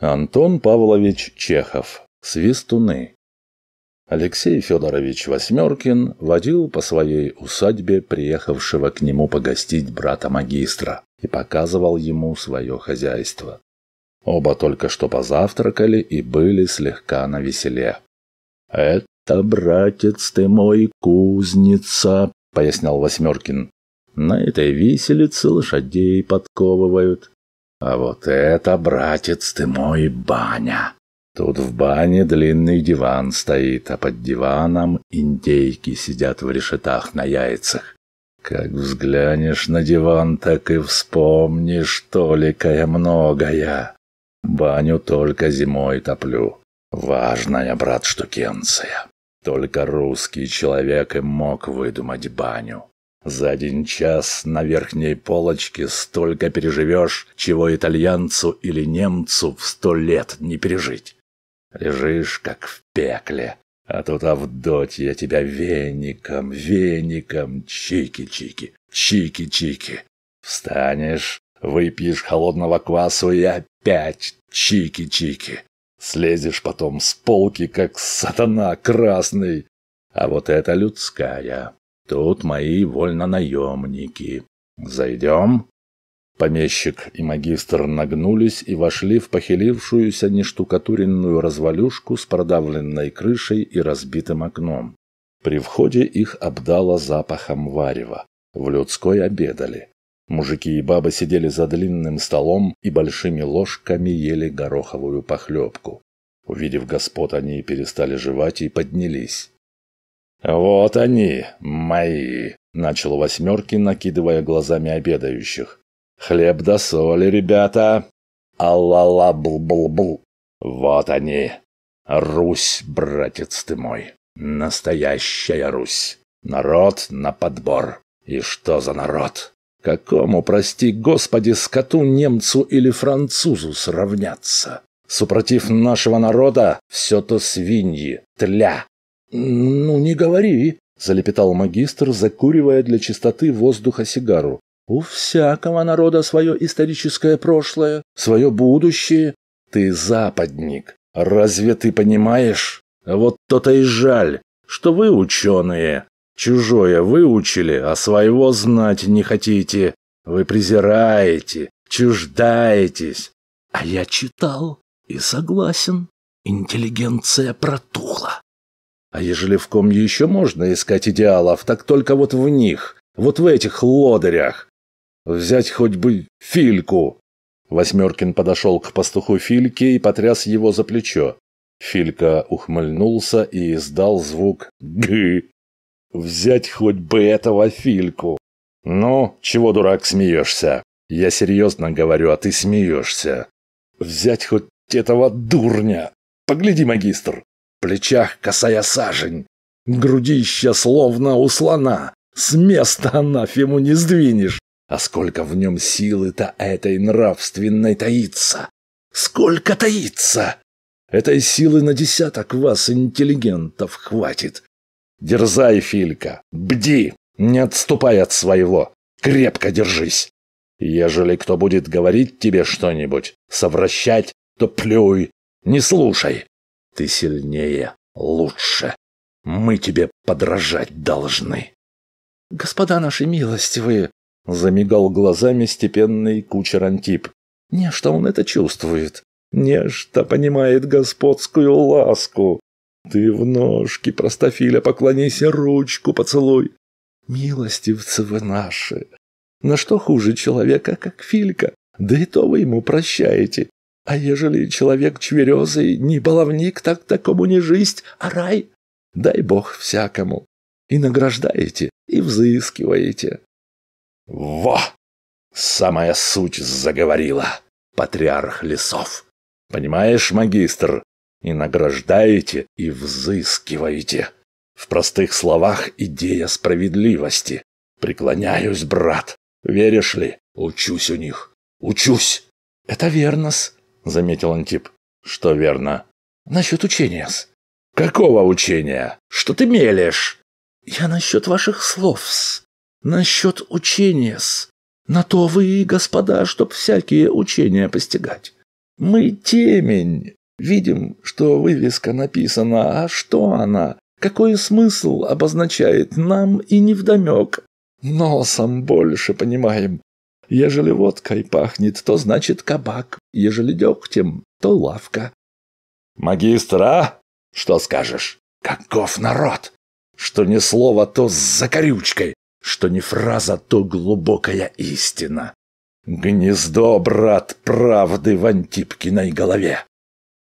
Антон Павлович Чехов. Свистуны. Алексей Федорович Восьмеркин водил по своей усадьбе приехавшего к нему погостить брата-магистра и показывал ему свое хозяйство. Оба только что позавтракали и были слегка навеселе. «Это, братец ты мой, кузница», — пояснял Восьмеркин. «На этой виселице лошадей подковывают, а вот это, братец ты мой, баня. Тут в бане длинный диван стоит, а под диваном индейки сидят в решетах на яйцах. Как взглянешь на диван, так и вспомнишь толикое многое. Баню только зимой топлю. Важная, брат, штукенция. Только русский человек и мог выдумать баню. За один час на верхней полочке столько переживешь, чего итальянцу или немцу в сто лет не пережить. Лежишь, как в пекле, а тут Авдотья тебя веником, веником, чики-чики, чики-чики. Встанешь, выпьешь холодного квасу и опять чики-чики. Слезешь потом с полки, как сатана красный. А вот это людская. Тут мои вольнонаемники. Зайдем?» Помещик и магистр нагнулись и вошли в похилившуюся нештукатуренную развалюшку с продавленной крышей и разбитым окном. При входе их обдало запахом варева. В людской обедали. Мужики и бабы сидели за длинным столом и большими ложками ели гороховую похлебку. Увидев господ, они перестали жевать и поднялись. «Вот они, мои!» – начал восьмерки, накидывая глазами обедающих. «Хлеб да соли, ребята! Алла-ла-бл-бл-бл! Вот они! Русь, братец ты мой! Настоящая Русь! Народ на подбор! И что за народ? Какому, прости господи, скоту, немцу или французу сравняться? Супротив нашего народа все то свиньи, тля, «Ну, не говори», — залепетал магистр, закуривая для чистоты воздуха сигару. «У всякого народа свое историческое прошлое, свое будущее. Ты западник. Разве ты понимаешь? Вот то-то и жаль, что вы, ученые, чужое выучили, а своего знать не хотите. Вы презираете, чуждаетесь. А я читал и согласен. Интеллигенция протухла. А ежели в ком еще можно искать идеалов, так только вот в них, вот в этих лодырях. Взять хоть бы Фильку. Восьмеркин подошел к пастуху Фильке и потряс его за плечо. Филька ухмыльнулся и издал звук «гы». «Взять хоть бы этого Фильку!» «Ну, чего, дурак, смеешься? Я серьезно говорю, а ты смеешься. Взять хоть этого дурня! Погляди, магистр, плечах косая сажень, грудища словно у слона, с места анафему не сдвинешь. А сколько в нем силы-то этой нравственной таится! Сколько таится! Этой силы на десяток вас, интеллигентов, хватит. Дерзай, Филька, бди, не отступай от своего, крепко держись. Ежели кто будет говорить тебе что-нибудь, совращать, то плюй, не слушай. Ты сильнее, лучше. Мы тебе подражать должны. Господа наши милостивые, замигал глазами степенный кучер Антип. Нечто он это чувствует. Нечто понимает господскую ласку. Ты в ножки, простофиля, поклонись ручку поцелуй. Милостивцы вы наши. На что хуже человека, как Филька? Да и то вы ему прощаете. А ежели человек чверезый, не баловник, так такому не жизнь, а рай. Дай бог всякому. И награждаете, и взыскиваете. Во! Самая суть заговорила, патриарх лесов. Понимаешь, магистр? И награждаете, и взыскиваете. В простых словах идея справедливости. Преклоняюсь, брат. Веришь ли? Учусь у них. Учусь. Это верно-с заметил Антип. Что верно? Насчет учения-с. Какого учения? Что ты мелешь? Я насчет ваших слов-с. Насчет учения-с. На то вы, господа, чтоб всякие учения постигать. Мы темень. Видим, что вывеска написана, а что она? Какой смысл обозначает нам и невдомек? Носом больше понимаем. Ежели водкой пахнет, то значит кабак. Ежели дегтем, то лавка. Магистра, Что скажешь? Каков народ? Что ни слово, то с закорючкой. Что ни фраза, то глубокая истина. Гнездо, брат, правды в Антипкиной голове.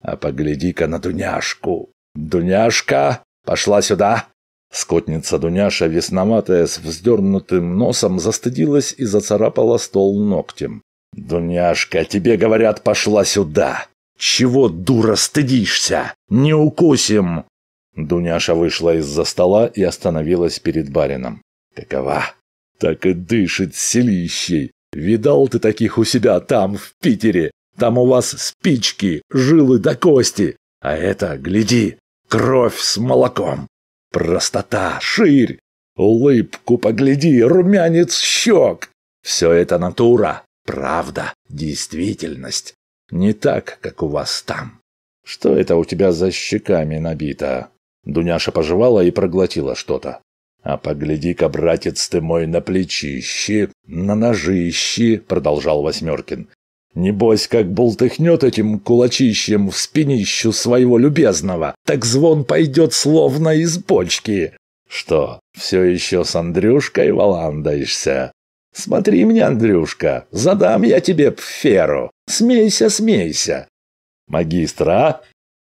А погляди-ка на Дуняшку. Дуняшка, пошла сюда. Скотница Дуняша, весноватая, с вздернутым носом, застыдилась и зацарапала стол ногтем. «Дуняшка, тебе говорят, пошла сюда! Чего, дура, стыдишься? Не укусим!» Дуняша вышла из-за стола и остановилась перед барином. «Какова? Так и дышит селищей. Видал ты таких у себя там, в Питере? Там у вас спички, жилы до кости. А это, гляди, кровь с молоком. Простота, ширь, улыбку погляди, румянец щек. Все это натура, правда, действительность. Не так, как у вас там. Что это у тебя за щеками набито? Дуняша пожевала и проглотила что-то. А погляди-ка, братец ты мой, на плечище, на ножище, продолжал Восьмеркин. Небось, как бултыхнет этим кулачищем в спинищу своего любезного, так звон пойдет словно из бочки. Что, все еще с Андрюшкой валандаешься? Смотри мне, Андрюшка, задам я тебе пферу. Смейся, смейся. Магистра?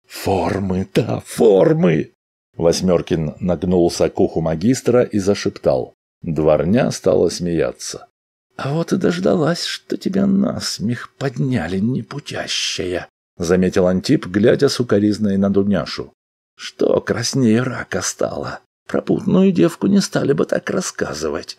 Формы, да, формы. Восьмеркин нагнулся к уху магистра и зашептал. Дворня стала смеяться. «А вот и дождалась, что тебя насмех подняли, непутящая», — заметил Антип, глядя сукоризной на Дуняшу. «Что краснее рака стало? Про путную девку не стали бы так рассказывать».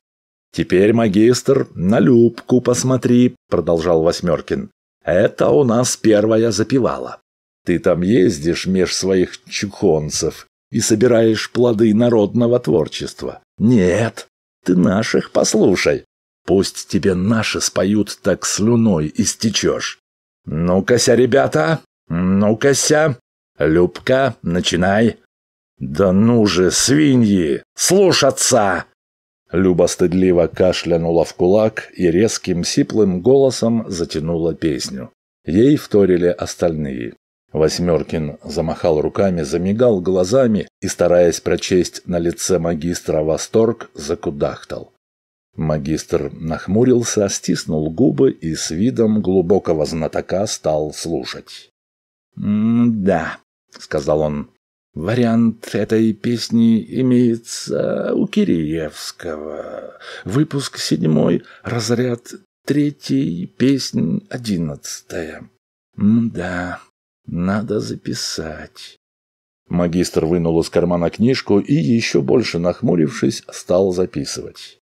«Теперь, магистр, на Любку посмотри», — продолжал Восьмеркин. «Это у нас первая запевала. Ты там ездишь меж своих чухонцев и собираешь плоды народного творчества. Нет, ты наших послушай. Пусть тебе наши споют, так слюной истечешь. Ну-кася, ребята, ну-кася. Любка, начинай. Да ну же, свиньи, слушаться! Люба стыдливо кашлянула в кулак и резким сиплым голосом затянула песню. Ей вторили остальные. Восьмеркин замахал руками, замигал глазами и, стараясь прочесть на лице магистра восторг, закудахтал. Магистр нахмурился, стиснул губы и с видом глубокого знатока стал слушать. «Да», — сказал он, — «вариант этой песни имеется у Киреевского. Выпуск седьмой, разряд третий, песнь одиннадцатая. Да, надо записать». Магистр вынул из кармана книжку и, еще больше нахмурившись, стал записывать.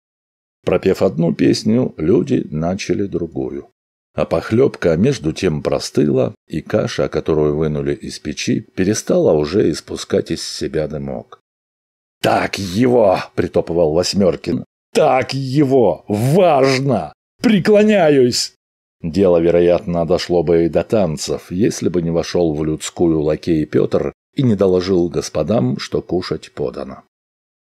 Пропев одну песню, люди начали другую. А похлебка между тем простыла, и каша, которую вынули из печи, перестала уже испускать из себя дымок. «Так его!» – притопывал Восьмеркин. «Так его! Важно! Преклоняюсь!» Дело, вероятно, дошло бы и до танцев, если бы не вошел в людскую лакей Петр и не доложил господам, что кушать подано.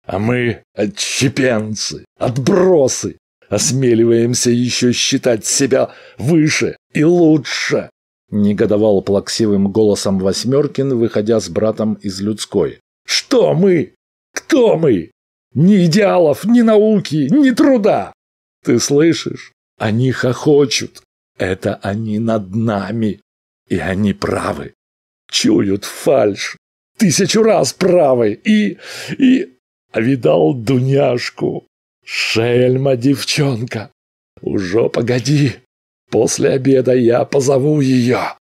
А мы отщепенцы, отбросы, осмеливаемся еще считать себя выше и лучше. Негодовал плаксивым голосом Восьмеркин, выходя с братом из людской. Что мы? Кто мы? Ни идеалов, ни науки, ни труда. Ты слышишь? Они хохочут. Это они над нами. И они правы. Чуют фальшь. Тысячу раз правы. И... и... А видал Дуняшку? Шельма девчонка. Уже погоди. После обеда я позову ее.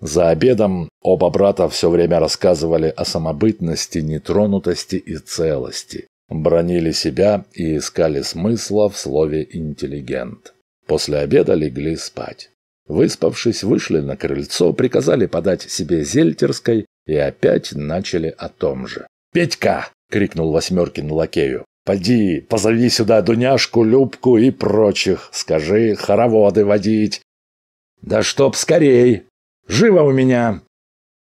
За обедом оба брата все время рассказывали о самобытности, нетронутости и целости. Бронили себя и искали смысла в слове «интеллигент». После обеда легли спать. Выспавшись, вышли на крыльцо, приказали подать себе зельтерской и опять начали о том же. «Петька, — крикнул Восьмеркин лакею. «Поди, позови сюда Дуняшку, Любку и прочих. Скажи, хороводы водить». «Да чтоб скорей!» Живо у меня